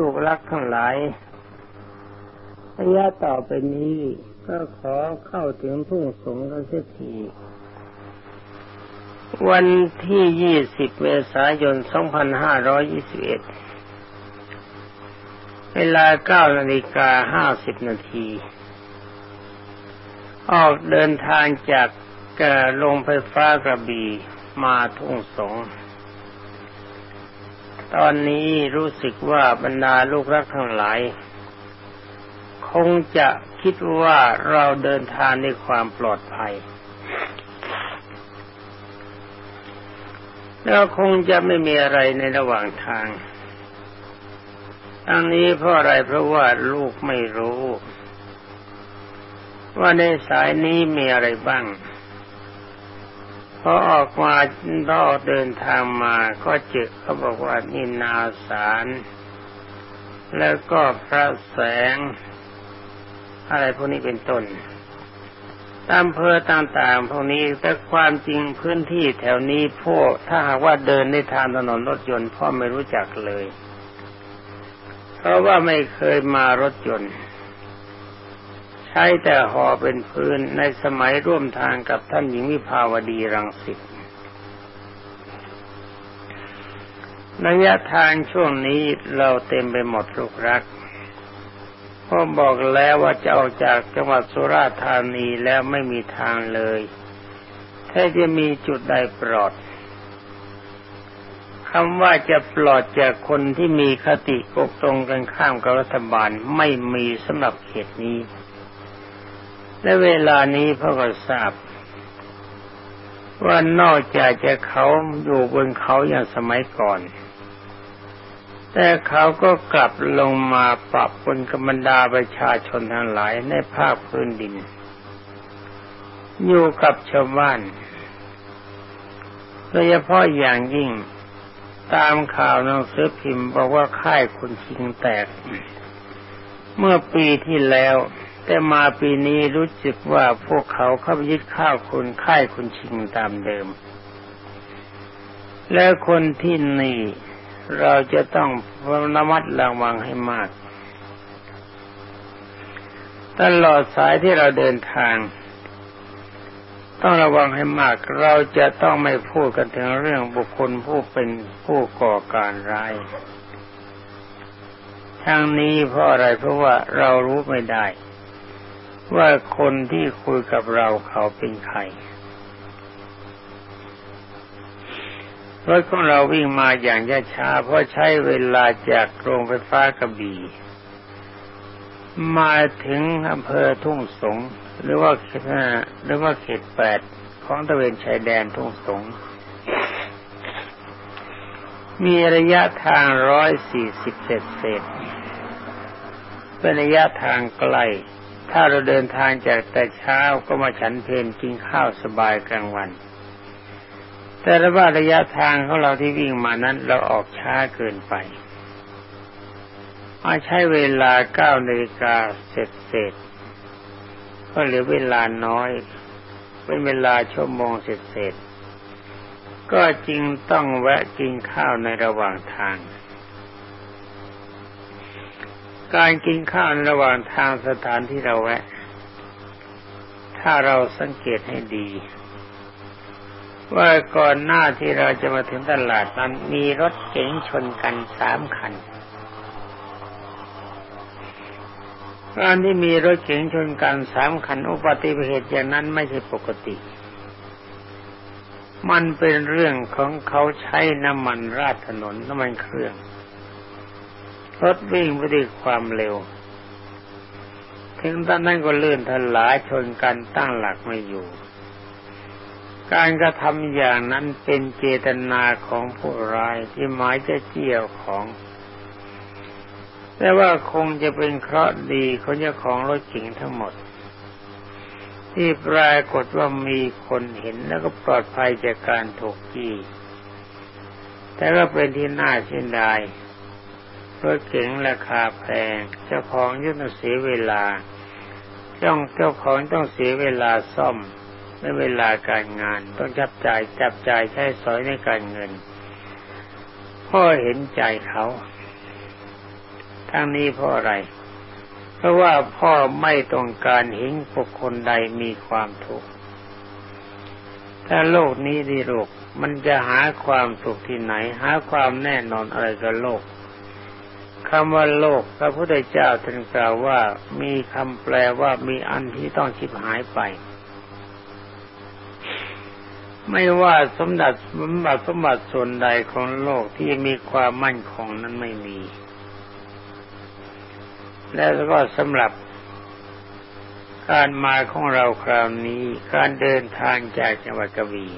ลูกรักทั้งหลายระยะต่อไปนี้ก็ขอเข้าถึงทุ่งสงกันเสียทีวันที่ 20 เมษายน 2521 เวลา 9 นาฬิกา 50 นาที ออกเดินทางจากกลงไฟฟ้ากระบี่มาทุ่งสง ตอนนี้รู้สึกว่าบรรดาลูกรักทั้งหลาย คงจะคิดว่าเราเดินทางในความปลอดภัย แล้วคงจะไม่มีอะไรในระหว่างทาง อันนี้เพราะอะไรเพราะว่าลูกไม่รู้ ว่าในสายนี้มีอะไรบ้าง พอออกมาตอเดินทางมาก็เจอเขาบอกว่านี่นาสารแล้วก็พระแสง อะไรพวกนี้เป็นต้นตามเพอต่างๆพวกนี้แต่ความจริงพื้นที่แถวนี้พวกถ้าหากว่าเดินในทางถนนรถยนต์พ่อไม่รู้จักเลย เพราะว่าไม่เคยมารถยนต์ ใช้แต่ห่อเป็นพื้นในสมัยร่วมทางกับท่านหญิงวิภาวดีรังสิตระยะทางช่วงนี้เราเต็มไปหมดลูกรักพ่อบอกแล้วว่าจะออกจากจังหวัดสุราษฎร์ธานีแล้วไม่มีทางเลย ถ้าจะมีจุดใดปลอดคำว่าจะปลอดจากคนที่มีคติกกตรงกันข้ามกับรัฐบาลไม่มีสำหรับเขตนี้ และเวลานี้พ่อก็ทราบ ว่านอกจากจะเขาอยู่บนเขาอย่างสมัยก่อน แต่เขาก็กลับลงมาปรับบนกรรมดาประชาชนทั้งหลายในภาคพื้นดิน อยู่กับชาวบ้านโดยเฉพาะอย่างยิ่งตามข่าวหนังสือพิมพ์บอกว่าค่ายคุณชิงแตก เมื่อปีที่แล้ว แต่มาปีนี้รู้สึกว่าพวกเขาเข้าไปยึดข้าวคุณค่ายคุณชิงตามเดิม และคนที่นี่เราจะต้องระมัดระวังให้มาก ตลอดสายที่เราเดินทาง ต้องระวังให้มาก เราจะต้องไม่พูดกันถึงเรื่องบุคคลผู้เป็นผู้ก่อการร้ายทางนี้เพราะอะไรเพราะว่าเรารู้ไม่ได้ ว่าคนที่คุยกับเราเขาเป็นใครรถของเราวิ่งมาอย่างช้าเพราะใช้เวลาจากโรงไฟฟ้ากระบี่มาถึงอำเภอทุ่งสง หรือว่าเขตหรือว่าเขตแปดของตะเวนชายแดนทุ่งสง มีระยะทางร้อยสี่สิบเศษเศษเป็นระยะทางไกล ถ้าเราเดินทางจากแต่เช้าก็มาฉันเพลนกินข้าวสบายกลางวัน แต่ระว่าระยะทางของเราที่วิ่งมานั้น เราออกช้าเกินไปมาใช้เวลาเก้านาฬิกาเสร็จเสร็จก็เหลือเวลาน้อย เป็นเวลาชั่วโมงเสร็จเสร็จก็จึงต้องแวะกินข้าวในระหว่างทาง การกินข้าวในระหว่างทางสถานที่เราแวะ ถ้าเราสังเกตให้ดี ว่าก่อนหน้าที่เราจะมาถึงตลาดนั้นมีรถเก๋งชนกันสามคันการที่มีรถเก๋งชนกันสามคันอุบัติเหตุอย่างนั้นไม่ใช่ปกติ มันเป็นเรื่องของเขาใช้น้ำมันราดถนนน้ำมันเครื่อง รถวิ่งไปด้วยความเร็ว ถึงตอนนั้นก็ลื่นทลายชนกันตั้งหลักไม่อยู่ การกระทำอย่างนั้นเป็นเจตนาของผู้ร้ายที่หมายจะเกี่ยวของแต่ว่าคงจะเป็นเคราะห์ดีเของเจ้าของรถเก๋งทั้งหมด ที่ปรากฏว่ามีคนเห็นแล้วก็ปลอดภัยจากการถูกจี้แต่ก็เป็นที่น่าเสียดาย รถเก๋งราคาแพง เจ้าของย่งเสียเวลาเจ้าเจ้าของต้องเสียเวลาซ่อมและเวลาการงาน ต้องจับจ่ายจับจ่ายใช้สอยในการเงิน พ่อเห็นใจเขาทั้งนี้เพราะอะไร เพราะว่าพ่อไม่ต้องการเห็นบุคคลใดมีความทุกข์ถ้าโลกนี้ดีโลกมันจะหาความสุขที่ไหน หาความแน่นอนอะไรกับโลก คำว่าโลกพระพุทธเจ้าท่านกล่าวว่ามีคำแปลว่ามีอันที่ต้องชิบหายไป ไม่ว่าสมบัติสมบัติสมบัติส่วนใดของโลกที่มีความมั่นคงนั้นไม่มี แล้วก็สำหรับการมาของเราคราวนี้การเดินทางจากจังหวัดกระบี่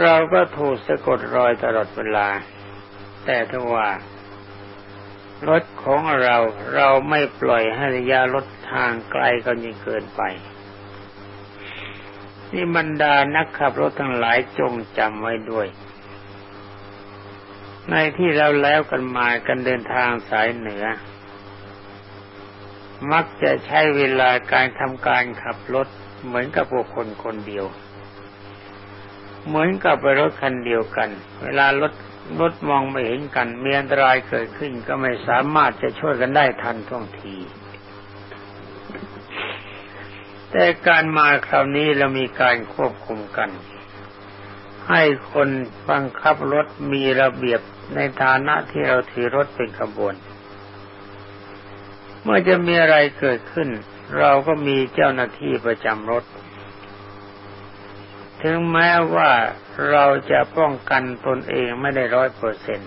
เราก็ถูกสะกดรอยตลอดเวลา แต่ถ้าว่ารถของเราเราไม่ปล่อยให้ระยะรถทางไกลกันยิ่งเกินไป นี่บรรดานักขับรถทั้งหลายจงจำไว้ด้วย ในที่เราแล้วกันมากันเดินทางสายเหนือ มักจะใช้เวลาการทำการขับรถเหมือนกับบุคคลคนเดียว เหมือนกับไปรถคันเดียวกัน เวลารถ รถมองไม่เห็นกันมีอันตรายเกิดขึ้นก็ไม่สามารถจะช่วยกันได้ทันท่วงที แต่การมาคราวนี้เรามีการควบคุมกัน ให้คนบังคับรถมีระเบียบในฐานะที่เราถือรถเป็นขบวน เมื่อจะมีอะไรเกิดขึ้น เราก็มีเจ้าหน้าที่ประจำรถ ถึงแม้ว่าเราจะป้องกันตนเองไม่ได้ร้อยเปอร์เซ็น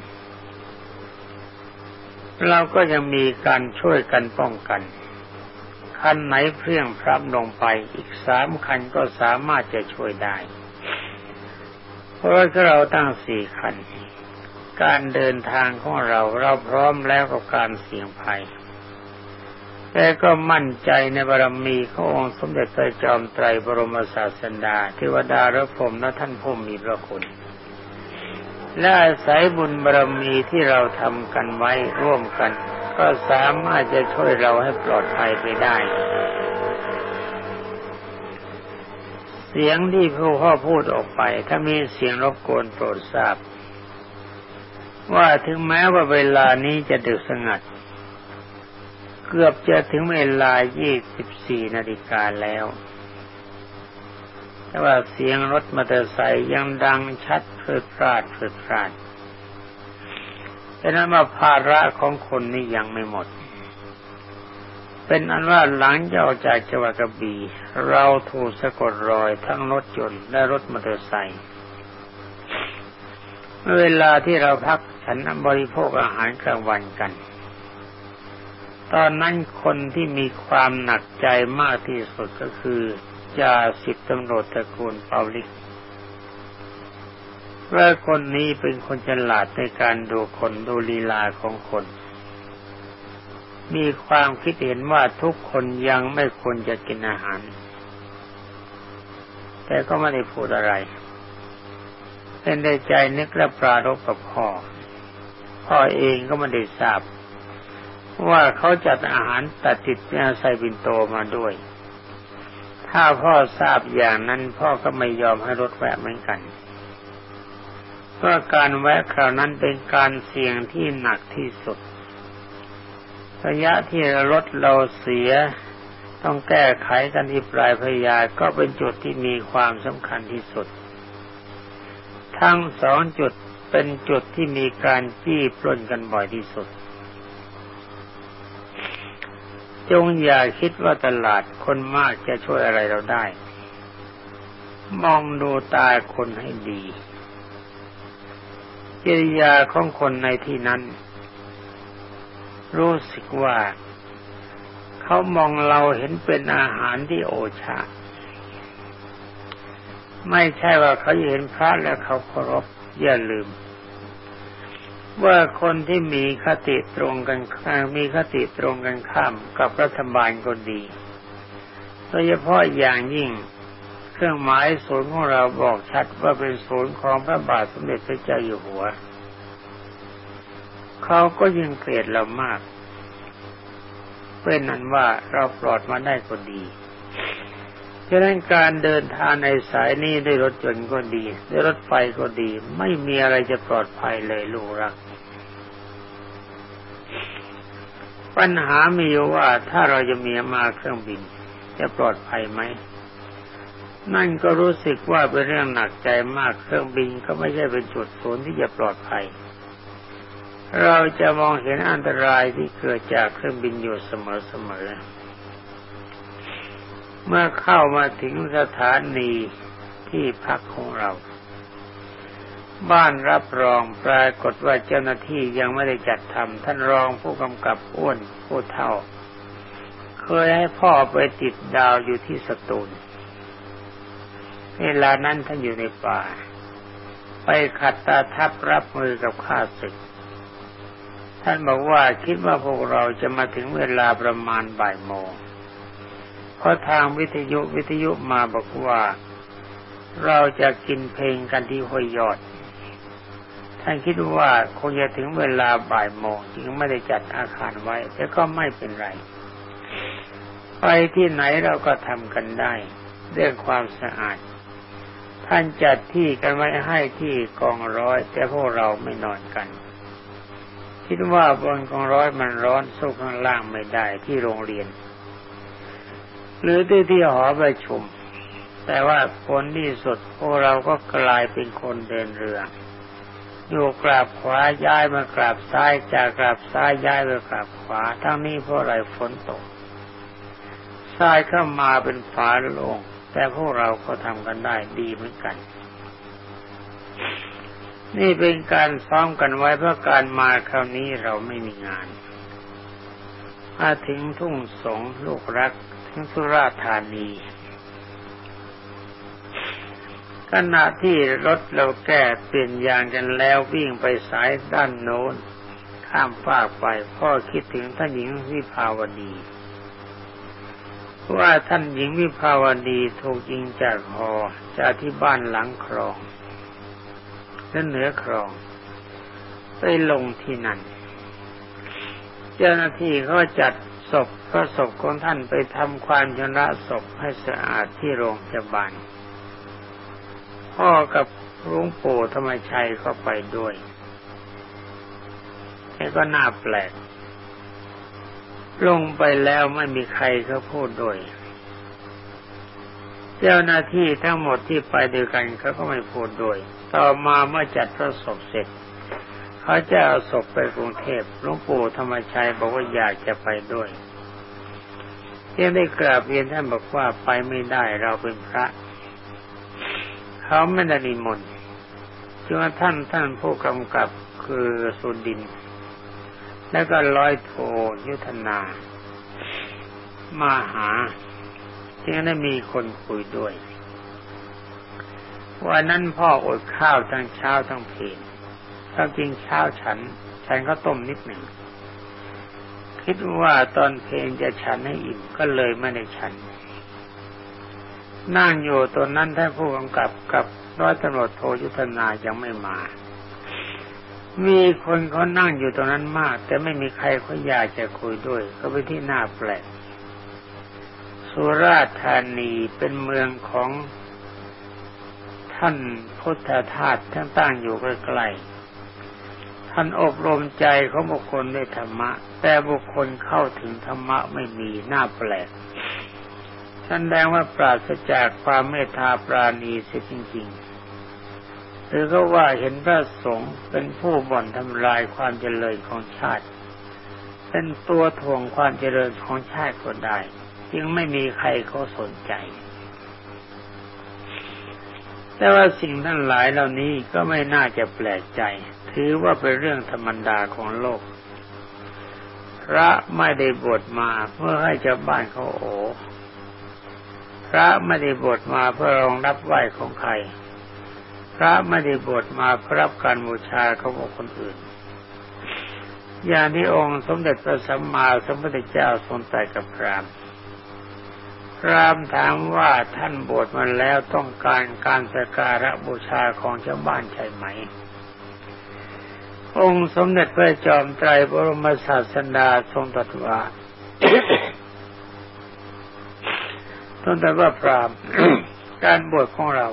เราก็ยังมีการช่วยกันป้องกัน คันไหนเพียงพรับลงไปอีกสามคันก็สามารถจะช่วยได้ เพราะว่าเราตั้งสี่คัน การเดินทางของเราเราพร้อมแล้วกับการเสี่ยงภัย แต่ก็มั่นใจในบารมีขององค์สมเด็จพระจอมไตรบรมศาสดาเทวดาและพรมและท่านผู้มีพระคุณและอาศัยบุญบารมีที่เราทำกันไว้ร่วมกัน ก็สามารถจะช่วยเราให้ปลอดภัยไปได้ เสียงที่ผู้พ่อพูดออกไป ถ้ามีเสียงรบกวนโปรดทราบ ว่าถึงแม้ว่าเวลานี้จะดึกสงัด เกือบจะถึงเวลา 24 นาฬิกาแล้ว แต่ว่าเสียงรถมอเตอร์ไซค์ยังดังชัดเพิดพลาดเพิดพลาดดังนั้นว่าภาระของคนนี้ยังไม่หมด เป็นอันว่าหลังจากออกจากจังหวัดกระบี่เราถูกสะกดรอยทั้งรถยนต์และรถมอเตอร์ไซค์เวลาที่เราพักฉันบริโภคอาหารกลางวันกัน ตอนนั้นคนที่มีความหนักใจมากที่สุดก็คือจ่าสิบตำรวจตระกูลเปาลิกว่าคนนี้เป็นคนฉลาดในการดูคนดูลีลาของคน มีความคิดเห็นว่าทุกคนยังไม่ควรจะกินอาหาร แต่ก็ไม่ได้พูดอะไร เป็นในใจนึกและปรารบกับพ่อ พ่อเองก็ไม่ได้ทราบ ว่าเขาจัดอาหารตัดติดใส่บินโตมาด้วย ถ้าพ่อทราบอย่างนั้นพ่อก็ไม่ยอมให้รถแวะเหมือนกันเพราะการแวะคราวนั้นเป็นการเสี่ยงที่หนักที่สุด ระยะที่รถเราเสียต้องแก้ไขกันที่ปลายพยาก็เป็นจุดที่มีความสำคัญที่สุด ทั้งสองจุดเป็นจุดที่มีการจี้ปล้นกันบ่อยที่สุด จงอย่าคิดว่าตลาดคนมากจะช่วยอะไรเราได้ มองดูตาคนให้ดีกิริยาของคนในที่นั้น รู้สึกว่า เขามองเราเห็นเป็นอาหารที่โอชา ไม่ใช่ว่าเขาเห็นพระแล้วเขาเคารพอย่าลืม ว่าคนที่มีคติตรงกันข้ามีคติตรงกันข้ามกับรัฐบาลก็ดีโดยเฉพาะอย่างยิ่งเครื่องหมายศูนย์ของเราบอกชัดว่าเป็นศูนย์ของพระบาทสมเด็จพระเจ้าอยู่หัว เขาก็ยิ่งเกลียดเรามาก เป็นนั้นว่าเราปลอดมาได้ก็ดี ฉะนั้นการเดินทางในสายนี้ด้วยรถยนต์ก็ดีด้วยรถไฟก็ดี ไม่มีอะไรจะปลอดภัยเลยลูกรัก ปัญหามีอยู่ว่าถ้าเราจะมีมาเครื่องบิน จะปลอดภัยไหมนั่นก็รู้สึกว่าเป็นเรื่องหนักใจมากเครื่องบินก็ไม่ใช่เป็นจุดศูนย์ที่จะปลอดภัย เราจะมองเห็นอันตรายที่เกิดจากเครื่องบินอยู่เสมอๆ เมื่อเข้ามาถึงสถานีที่พักของเรา บ้านรับรองปรากฏว่าเจ้าหน้าที่ยังไม่ได้จัดทำท่านรองผู้กำกับอ้วนผู้เท่า เคยให้พ่อไปติดดาวอยู่ที่สตูลเวลานั้นท่านอยู่ในป่า ไปขัดตาทับรับมือกับข้าศึก ท่านบอกว่าคิดว่าพวกเราจะมาถึงเวลาประมาณบ่ายโมง เพราะทางวิทยุวิทยุมาบอกว่า เราจะกินเพลงกันที่ห้วยยอด ท่านคิดว่าคงจะถึงเวลาบ่ายโมงจึงไม่ได้จัดอาคารไว้แต่ก็ไม่เป็นไร ไปที่ไหนเราก็ทำกันได้เรื่องความสะอาด ท่านจัดที่กันไว้ให้ที่กองร้อย แต่พวกเราไม่นอนกันคิดว่าบนกองร้อยมันร้อนสู้ข้างล่างไม่ได้ที่โรงเรียน หรือที่ที่หอประชุม แต่ว่าผลที่สุดพวกเราก็กลายเป็นคนเดินเรือ อยู่กราบขวาย้ายมากราบซ้ายจากกราบซ้ายย้ายไปกราบขวา ทั้งนี้เพราะอะไรฝนตกทรายเข้ามาเป็นฝาโล่งแต่พวกเราก็ทำกันได้ดีเหมือนกัน นี่เป็นการซ้อมกันไว้เพื่อการมาคราวนี้เราไม่มีงานมาถึงทุ่งสงลูกรัก สุราธานี ขณะที่รถเราแก้เปลี่ยนยางกันแล้ววิ่งไปสายด้านโน้น ข้ามฟากไปพ่อคิดถึงท่านหญิงวิภาวดีว่าท่านหญิงวิภาวดีถูกยิงจากหอจากที่บ้านหลังครองและเหนือครองไปลงที่นั่น เจ้าหน้าที่เขาจัด ศพพระศพของท่านไปทำความชนะศพให้สะอาดที่โรงพยาบาลพ่อกับหลวงปู่ธรรมชัยเขาไปด้วยแต่ก็น่าแปลก ลงไปแล้วไม่มีใครเขาพูดด้วย เจ้าหน้าที่ทั้งหมดที่ไปด้วยกันเขาก็ไม่พูดด้วย ต่อมาเมื่อจัดพระศพเสร็จ เขาจะเอาศพไปกรุงเทพหลวงปู่ธรรมชัยบอกว่าอยากจะไปด้วยยังได้กราบเรียนท่านบอกว่าไปไม่ได้เราเป็นพระ เขาไม่ได้นิมนต์จึงว่าท่านท่านผู้กำกับคือสุดิน แล้วก็ร้อยโทยุทธนา มาหาจึงได้มีคนคุยด้วยวันนั้นพ่ออดข้าวทั้งเช้าทั้งเพล นถ้าจริงเช้าฉัน ฉันก็ต้มนิดหนึ่ง คิดว่าตอนเพลนจะฉันให้อิ่มก็เลยไม่ได้ฉัน นั่งอยู่ตรงนั้นท่านผู้กำกับกับร้อยตำรวจโทยุทธนายังไม่มา มีคนเขานั่งอยู่ตรงนั้นมาก แต่ไม่มีใครเขาอยากจะคุยด้วย ก็เป็นที่น่าแปลก สุราษฎร์ธานีเป็นเมืองของท่านพุทธทาสท่านตั้งอยู่ใกล้ๆ ท่านอบรมใจของบุคคลด้วยธรรมะ แต่บุคคลเข้าถึงธรรมะไม่มีน่าแปลกแสดงว่าปราศจากความเมตตาปราณีเสียจริงๆหรือก็ว่าเห็นพระสงฆ์เป็นผู้บ่อนทำลายความเจริญของชาติ เป็นตัวถ่วงความเจริญของชาติก็ได้ จึงไม่มีใครเขาสนใจ แต่ว่าสิ่งทั้งหลายเหล่านี้ก็ไม่น่าจะแปลกใจ ถือว่าเป็นเรื่องธรรมดาของโลก พระไม่ได้บวชมาเพื่อให้เจ้าบ้านเขาโอพระไม่ได้บวชมาเพื่อรองรับไหวของใคร พระไม่ได้บวชมาเพื่อรับการบูชาของคนอื่น อย่างที่องค์สมเด็จพระสัมมาสัมพุทธเจ้าทรงตรัสกับพราม รามถามว่าท่านบวชมาแล้วต้องการการสกการะบูชาของชาวบ้านใช่ไหม องค์สมเด็จพระจอมไตรบรมศาสดาทรงตรัสว่าต้นแต่ว่าพรามการบวชของเรา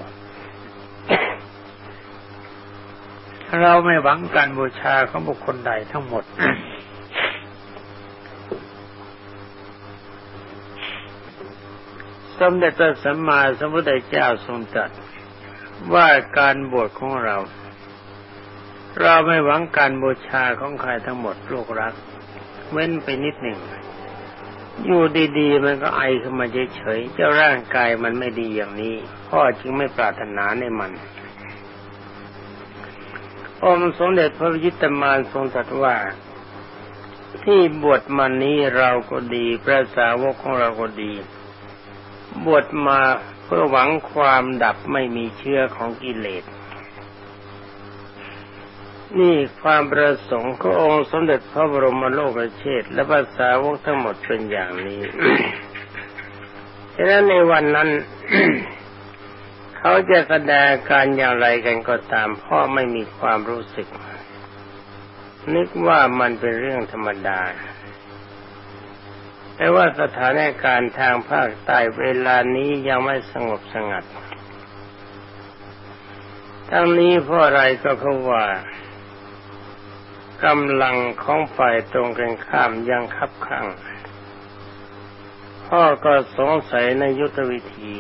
เราไม่หวังการบูชาของบุคคลใดทั้งหมด สมเด็จพระสัมมาสัมพุทธเจ้าทรงตรัสว่าการบวชของเรา เราไม่หวังการบูชาของใครทั้งหมดโลกรัก เว้นไปนิดหนึ่ง อยู่ดีๆ มันก็ไอขึ้นมาเฉยๆเจ้าร่างกายมันไม่ดีอย่างนี้ พ่อจึงไม่ปรารถนาในมันองค์สมเด็จพระยิตมานทรงตรัสว่าที่บวชมานี้เราก็ดี พระสาวกของเราก็ดี บวชมาเพื่อหวังความดับไม่มีเชื้อของกิเลส นี่ความประสงค์ขององค์สมเด็จพระบรมโลกเชษและภาษาวกทั้งหมดเป็นอย่างนี้ฉะนั้นในวันนั้นเขาจะแสดงการอย่างไรกันก็ตามพ่อไม่มีความรู้สึก นึกว่ามันเป็นเรื่องธรรมดา แต่ว่าสถานการณ์ทางภาคใต้เวลานี้ยังไม่สงบสงัด ทั้งนี้เพราะอะไรก็เพราะว่ากำลังของฝ่ายตรงกันข้ามยังคับขังพ่อก็สงสัยในยุทธวิธี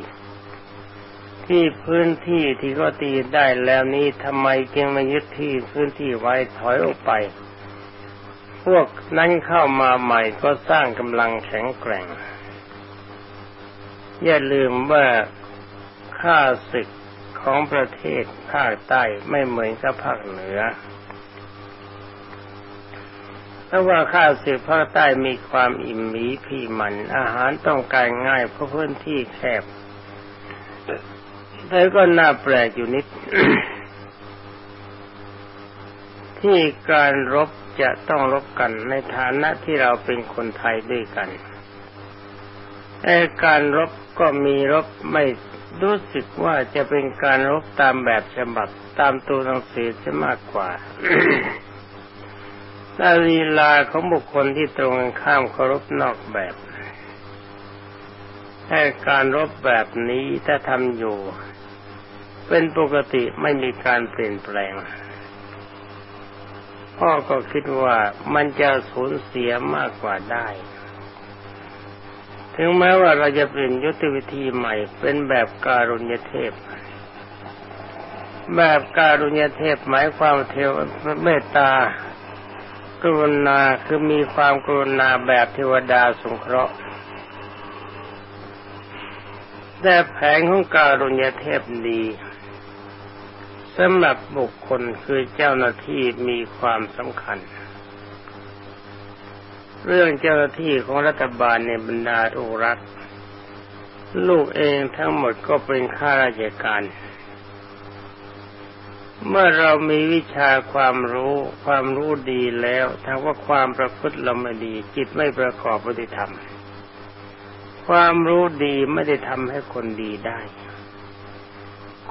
ที่พื้นที่ที่ก็ตีได้แล้วนี้ทำไมจึงมายึดที่พื้นที่ไว้ถอยออกไป พวกนั้นเข้ามาใหม่ก็สร้างกำลังแข็งแกร่ง อย่าลืมว่าข้าศึกของประเทศภาคใต้ไม่เหมือนกับภาคเหนือเพราะว่าข้าศึกภาคใต้มีความอิ่มหมีพี่มัน อาหารต้องการง่ายเพราะพื้นที่แคบแต่ก็น่าแปลกอยู่นิด ที่การรบจะต้องรบกันในฐานะที่เราเป็นคนไทยด้วยกันแต่การรบก็มีรบไม่รู้สึกว่าจะเป็นการรบตามแบบฉบับตามตัวหนังสือจะมากกว่านาลีลาของบุคคลที่ตรงกันข้ามเคารพนอกแบบแต่การรบแบบนี้ถ้าทำอยู่ เป็นปกติไม่มีการเปลี่ยนแปลง พ่อก็คิดว่ามันจะสูญเสียมากกว่าได้ ถึงแม้ว่าเราจะเปลี่ยนยุทธวิธีใหม่ เป็นแบบการุญยเทพ แบบการุญยเทพหมายความเทวเมตตากรุณาคือมีความกรุณาแบบเทวดาสงเคราะห์แต่แผงของการุญยเทพดี สำหรับบุคคลคือเจ้าหน้าที่มีความสำคัญ เรื่องเจ้าหน้าที่ของรัฐบาลในบรรดาลูกรัฐ ลูกเองทั้งหมดก็เป็นข้าราชการ เมื่อเรามีวิชาความรู้ความรู้ดีแล้วถ้าว่าความประพฤติเราไม่ดีจิตไม่ประกอบปฏิธรรม ความรู้ดีไม่ได้ทำให้คนดีได้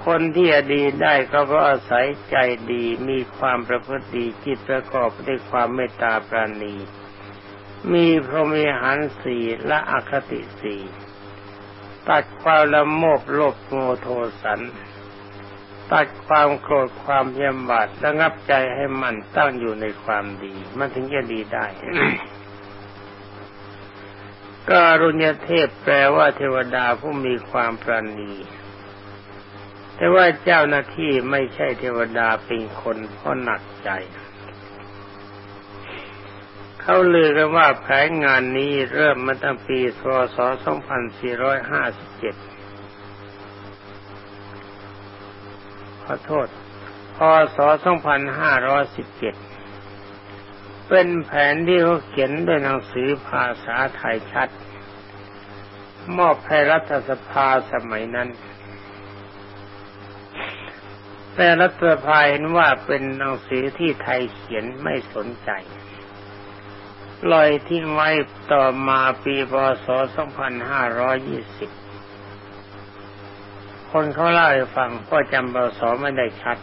คนที่จะดีได้ก็เพราะอาศัยใจดีมีความประพฤติดีจิตประกอบด้วยความเมตตาปราณี มีพรหมิหารสี่และอคติสี่ตัดความละโมบโลภโมโทสัน ตัดความโกรธความเยี่ยมบาดระงับใจให้มันตั้งอยู่ในความดี มันถึงจะดีได้การุญเทพแปลว่าเทวดาผู้มีความปราณี แต่ว่าเจ้าหน้าที่ไม่ใช่เทวดาเป็นคนเพราะหนักใจ เขาลือกันว่าแผนงานนี้เริ่มมาตั้งปีพศ 2457 ขอโทษ พศ 2517 เป็นแผนที่เขาเขียนด้วยหนังสือภาษาไทยชัด มอบให้รัฐสภาสมัยนั้น แต่รัฐภายเห็นว่าเป็นหนังสือที่ไทยเขียนไม่สนใจลอยทิ้งไว้ต่อมาปีพศ 2520 คนเขาเล่าให้ฟังก็จำพศไม่ได้ชัด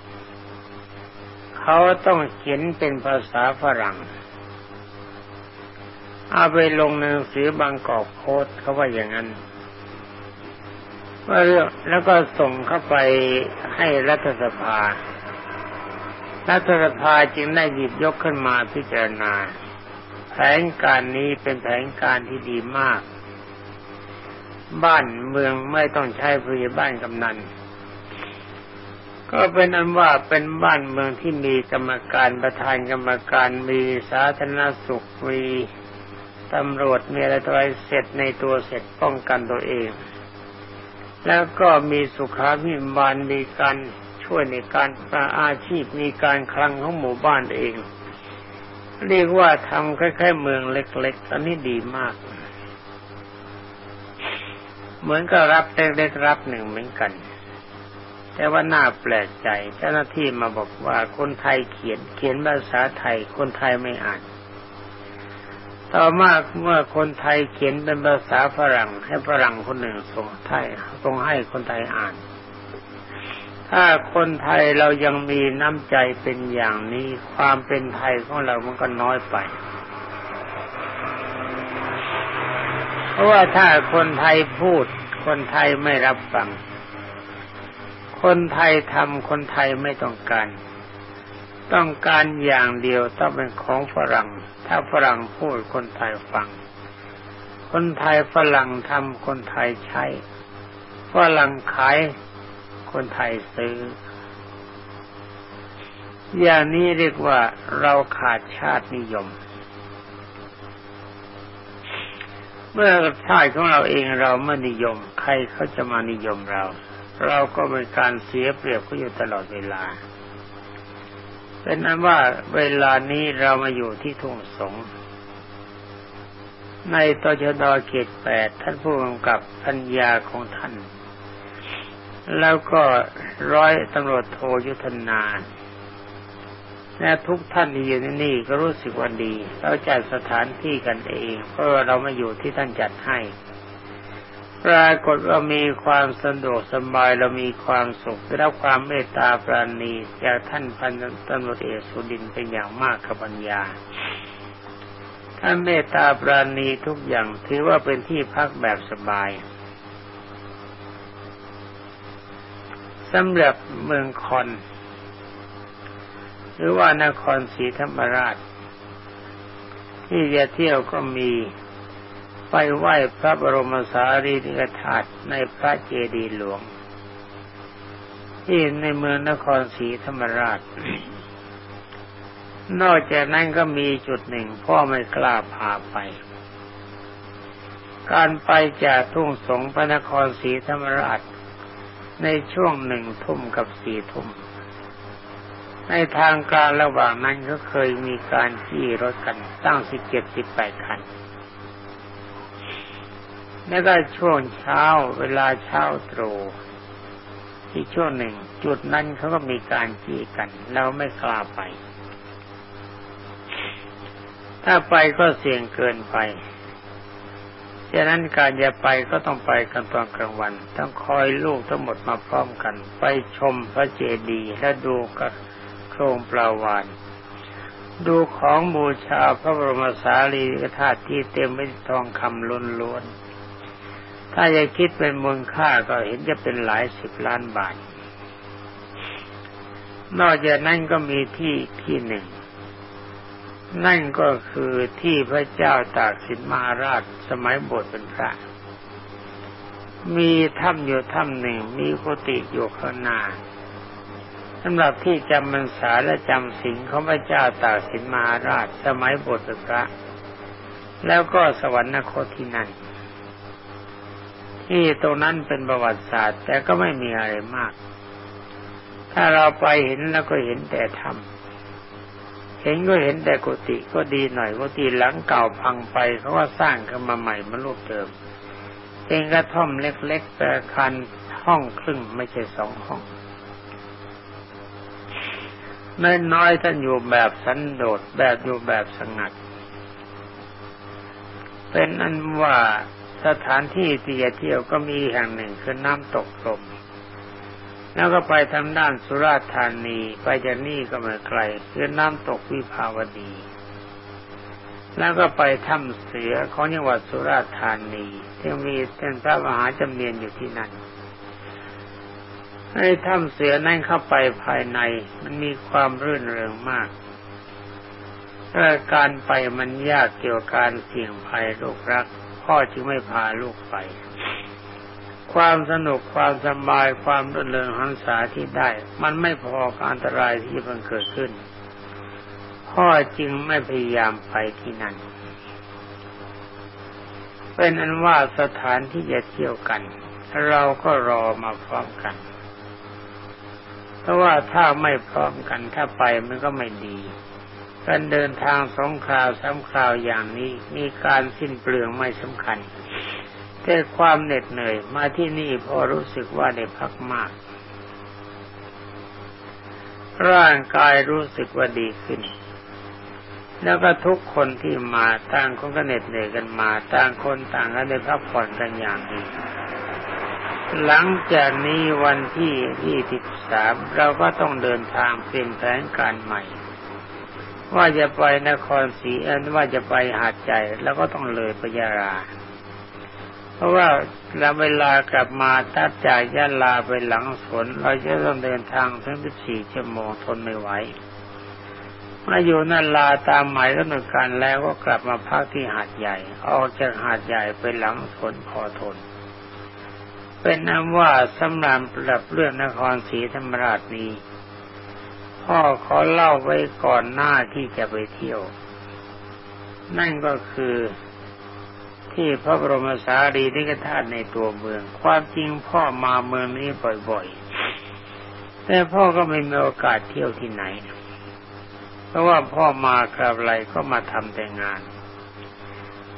เขาต้องเขียนเป็นภาษาฝรั่ง เอาไปลงหนังสือบางกอกโคดเขาว่าอย่างนั้น เรื่องแล้วก็ส่งเข้าไปให้รัฐสภา รัฐสภาจึงได้หยิบยกขึ้นมาพิจารณา แผนการนี้เป็นแผนการที่ดีมาก บ้านเมืองไม่ต้องใช้ผู้ใหญ่บ้านกำนัน ก็เป็นอันว่าเป็นบ้านเมืองที่มีกรรมการประธานกรรมการมีสาธารณสุขมีตำรวจมีอะไรตัวอะไรเสร็จในตัวเสร็จป้องกันตัวเอง แล้วก็มีสุขาพิบาลมีการช่วยในการประอาชีพมีการคลังของหมู่บ้านเอง เรียกว่าทำคล้ายๆเมืองเล็กๆอันนี้ดีมาก เหมือนกับรับเล็กๆรับหนึ่งเหมือนกัน แต่ว่าน่าแปลกใจเจ้าหน้าที่มาบอกว่าคนไทยเขียนเขียนภาษาไทยคนไทยไม่อ่าน ต่อมาเมื่อคนไทยเขียนเป็นภาษาฝรั่งให้ฝรั่งคนหนึ่งส่งไทยส่งให้คนไทยอ่าน ถ้าคนไทยเรายังมีน้ำใจเป็นอย่างนี้ ความเป็นไทยของเรามันก็น้อยไป เพราะว่าถ้าคนไทยพูด คนไทยไม่รับฟัง คนไทยทำคนไทยไม่ต้องการ ต้องการอย่างเดียวต้องเป็นของฝรั่ง ถ้าฝรั่งพูดคนไทยฟัง คนไทยฝรั่งทำคนไทยใช้ฝรั่งขายคนไทยซื้อ อย่างนี้เรียกว่าเราขาดชาตินิยม เมื่อชาติของเราเองเราไม่นิยม ใครเขาจะมานิยมเรา เราก็เป็นการเสียเปรียบเขาอยู่ตลอดเวลา เป็นนั้นว่าเวลานี้เรามาอยู่ที่ทุ่งสงในตชดเขตแปดท่านผู้กำกับพัญญาของท่าน แล้วก็ร้อยตำรวจโทยุทธนาและทุกท่านที่อยู่ที่นี่ก็รู้สึกว่าดี เราจัดสถานที่กันเอง เพราะเรามาอยู่ที่ท่านจัดให้ ปรากฏว่ามีความสะดวกสบายเรามีความสุขได้รับความเมตตาปราณีจากท่านพันตำรวจเอกสุดินเป็นอย่างมากกับปัญญา ท่านเมตตาปราณีทุกอย่างถือว่าเป็นที่พักแบบสบายสำหรับเมืองคอน หรือว่านครศรีธรรมราช ที่จะเที่ยวก็มี ไปไหว้พระบรมสารีริกธาตุในพระเจดีย์หลวง ที่ในเมืองนครศรีธรรมราช นอกจากนั้นก็มีจุดหนึ่งพ่อไม่กล้าพาไป การไปจากทุ่งสงพระนครศรีธรรมราช ในช่วงหนึ่งทุ่มกับสี่ทุ่ม ในทางการระหว่างนั้นก็เคยมีการขี่รถกันตั้งสิบเจ็ดสิบแปดคัน แล้วก็ช่วงเช้าเวลาเช้าตรู่ที่ช่วงหนึ่ง จุดนั้นเขาก็มีการขี่กัน เราไม่กล้าไป ถ้าไปก็เสี่ยงเกินไปฉะนั้นการจะไปก็ต้องไปกันตอนกลางวัน ต้องคอยลูกทั้งหมดมาพร้อมกัน ไปชมพระเจดีย์และดูกับโครงปลาวาน ดูของบูชาพระบรมสารีริกธาตุที่เต็มไปด้วยทองคำล้วนๆ ถ้าจะคิดเป็นมูลค่าก็เห็นจะเป็นหลายสิบล้านบาท นอกจากนั้นก็มีที่ที่หนึ่ง นั่นก็คือที่พระเจ้าตากสินมหาราชสมัยบทเป็นพระ มีถ้ำอยู่ถ้ำหนึ่ง มีกุฏิอยู่ข้างหน้าสำหรับที่จำพรรษาและจำศีลของพระเจ้าตากสินมหาราชสมัยบทเป็นพระ แล้วก็สวรรคตที่นั่น ที่ตรงนั้นเป็นประวัติศาสตร์ แต่ก็ไม่มีอะไรมาก ถ้าเราไปเห็นแล้วก็เห็นแต่ถ้ำเห็นก็เห็นแต่กุฏิก็ดีหน่อยกุฏิหลังเก่าพังไปเขาก็สร้างขึ้นมาใหม่มารูปเดิมเป็นกระท่อมเล็กๆแต่คันห้องครึ่งไม่ใช่สองห้องน้อยๆท่านอยู่แบบสันโดษแบบอยู่แบบสงัด เป็นอันว่า สถานที่ที่จะเที่ยวก็มีแห่งหนึ่งคือน้ำตกลมแล้วก็ไปทางด้านสุราษฎร์ธานีไปจากนี่ก็ไม่ไกลคือน้ำตกวิภาวดี แล้วก็ไปถ้ำเสือของจังหวัดสุราษฎร์ธานีที่มีเส้นพระมหาจำเนียนอยู่ที่นั่นในถ้ำเสือนั่นเข้าไปภายในมันมีความรื่นเริงมากแต่การไปมันยากเกี่ยวกับการเสี่ยงภัยลูกรัก พ่อจึงไม่พาลูกไป ความสนุกความสบายความรื่นเริงหันษาที่ได้ มันไม่พอกับอันตรายที่มันเกิดขึ้น พ่อจึงไม่พยายามไปที่นั่น เป็นอันว่าสถานที่จะเที่ยวกัน เราก็รอมาพร้อมกันเพราะว่าถ้าไม่พร้อมกันถ้าไปมันก็ไม่ดี การเดินทางสองคราวสามคราวอย่างนี้ มีการสิ้นเปลืองไม่สำคัญ แต่ความเหน็ดเหนื่อยมาที่นี่พอรู้สึกว่าได้พักมาก ร่างกายรู้สึกว่าดีขึ้น แล้วก็ทุกคนที่มาต่างคนก็เหน็ดเหนื่อยกันมาต่างคนต่างก็ได้พักผ่อนกันอย่างดีหลังจากนี้วันที่ที่สิบสามเราก็ต้องเดินทางเปลี่ยนแปลงการใหม่ ว่าจะไปนครศรีอนว่าจะไปหาดใจแล้วก็ต้องเลยไปยาราเพราะว่าเราเวลากลับมาตัดจากยะลาไปหลังสนเราจะต้องเดินทางถึงสี่ชั่วโมงทนไม่ไหวมาอยู่นั่นลาตามหมายกำหนดการแล้วก็กลับมาพักที่หาดใหญ่ ออกจากหาดใหญ่ไปหลังสนพอทน เป็นน้ำว่าสำหรับปรับเรื่องนครศรีธรรมราชนี้ พ่อขอเล่าไว้ก่อนหน้าที่จะไปเที่ยว นั่นก็คือที่พระบรมสารีริกธาตุในตัวเมือง ความจริงพ่อมาเมืองนี้บ่อยๆ แต่พ่อก็ไม่มีโอกาสเที่ยวที่ไหน เพราะว่าพ่อมากับอะไรก็มาทำแต่งาน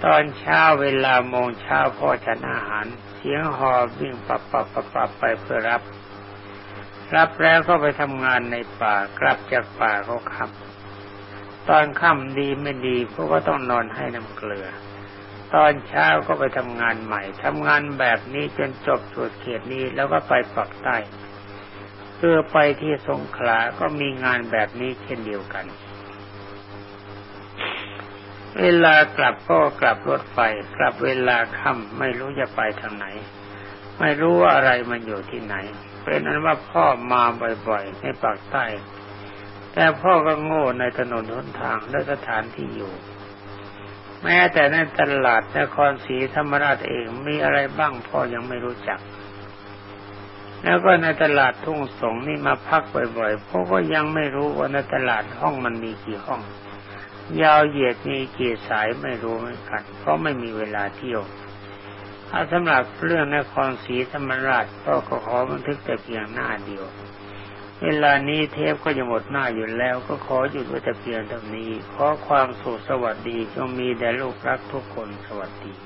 ตอนเช้าเวลาโมงเช้าพ่อฉันอาหาร เสียงหอวิ่งปับปับปับปับไปเพื่อรับ รับแล้วก็ไปทำงานในป่ากลับจากป่าก็ค่ำตอนค่ำดีไม่ดีพวกก็ต้องนอนให้น้ำเกลือ ตอนเช้าก็ไปทำงานใหม่ทำงานแบบนี้จนจบสุดเขตนี้แล้วก็ไปปักใต้เพื่อไปที่สงขลาก็มีงานแบบนี้เช่นเดียวกัน เวลากลับก็กลับรถไฟกลับเวลาค่ำไม่รู้จะไปทางไหน ไม่รู้ว่าอะไรมันอยู่ที่ไหน เป็นนั้นว่าพ่อมาบ่อยๆในปากใต้ แต่พ่อก็โง่ในถนนหนทางและสถานที่อยู่ แม้แต่ในตลาดนครศรีธรรมราชเองมีอะไรบ้างพ่อยังไม่รู้จัก แล้วก็ในตลาดทุ่งสงนี่มาพักบ่อยๆพ่อก็ยังไม่รู้ว่าในตลาดห้องมันมีกี่ห้อง ยาวเหยียดมีกี่สายไม่รู้เหมือนกันเพราะไม่มีเวลาเที่ยว ถ้าสำหรับเรื่องนครศรีธรรมราชก็ขอบันทึกแต่เพียงหน้าเดียว เวลานี้เทปก็จะหมดหน้าอยู่แล้ว ก็ขอหยุดไว้แต่เพียงเท่านี้ ขอความสุขสวัสดีจงมีแด่ลูกรักทุกคนสวัสดี